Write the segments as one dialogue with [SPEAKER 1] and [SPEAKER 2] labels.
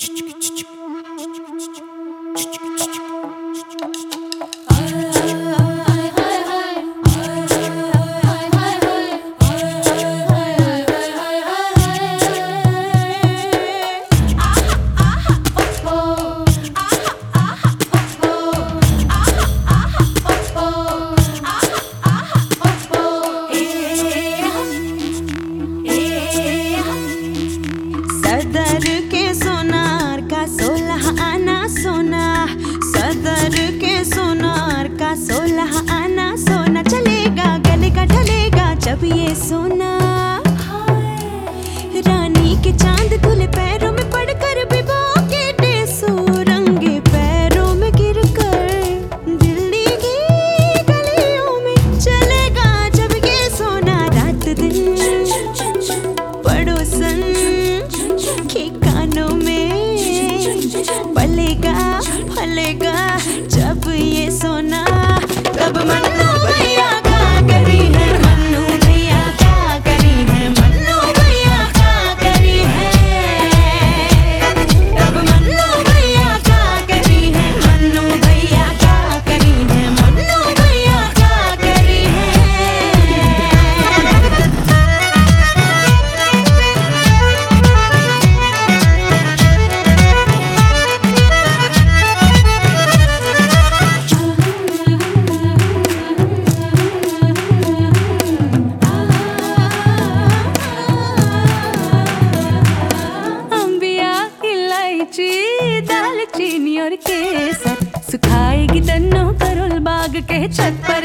[SPEAKER 1] チチチチ सोलह आना सोना चलेगा गलेगा ढलेगा जब ये सोना रानी के चाँद तुले पैरों में पड़कर बिबो के टेसो रंगे पैरों में गिरकर दिल्ली की गलियों में चलेगा जब ये सोना रात दिन पड़ोसन के कानों में पलेगा फलेगा बाग के छत पर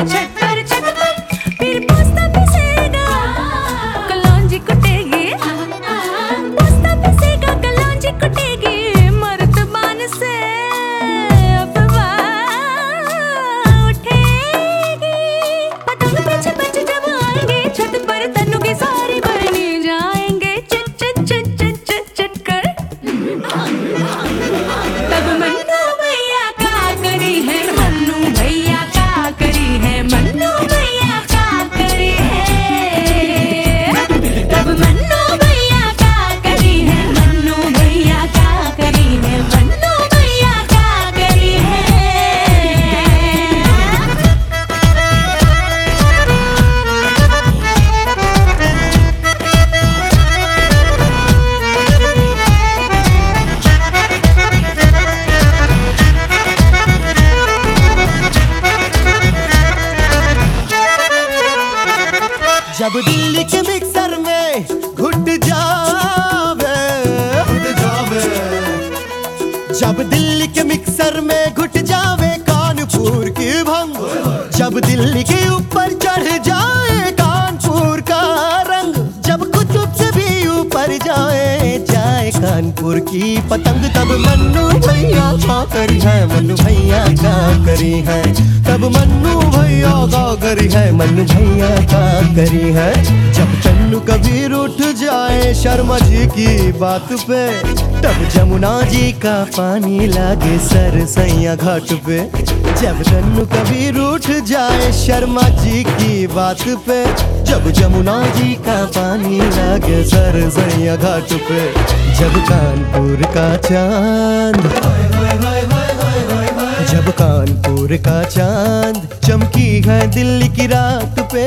[SPEAKER 1] जब
[SPEAKER 2] दिल्ली के मिक्सर में घुट जावे घुट जावे। जब दिल्ली के मिक्सर में घुट जावे कानपुर की भंग जब दिल्ली के ऊपर चढ़ जाए कानपुर का रंग जब कुतुब से भी ऊपर जाए जाए कानपुर की पतंग तब मन्नू भैया क्या करी है मन्नू भैया क्या करी है तब मन्नू भैया करी है मन्नू भैया क्या करी है। जब चन्नू कबीर उठ जाए, शर्मा जी की बात पे, तब जमुना जी का पानी लागे सर सैया घाट पे। जब चन्नू कबीर उठ जाए, शर्मा जी की बात पे, जब जमुना जी का पानी लागे सर सैया घाट पे। जब कानपुर का चाँद अब कानपुर का चाँद चमकी है दिल्ली की रात पे।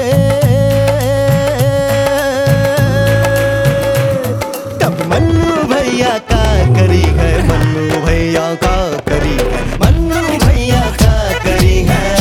[SPEAKER 2] तब मन्नू भैया का करी है, मन्नू भैया का करी है, मन्नू भैया का करी है।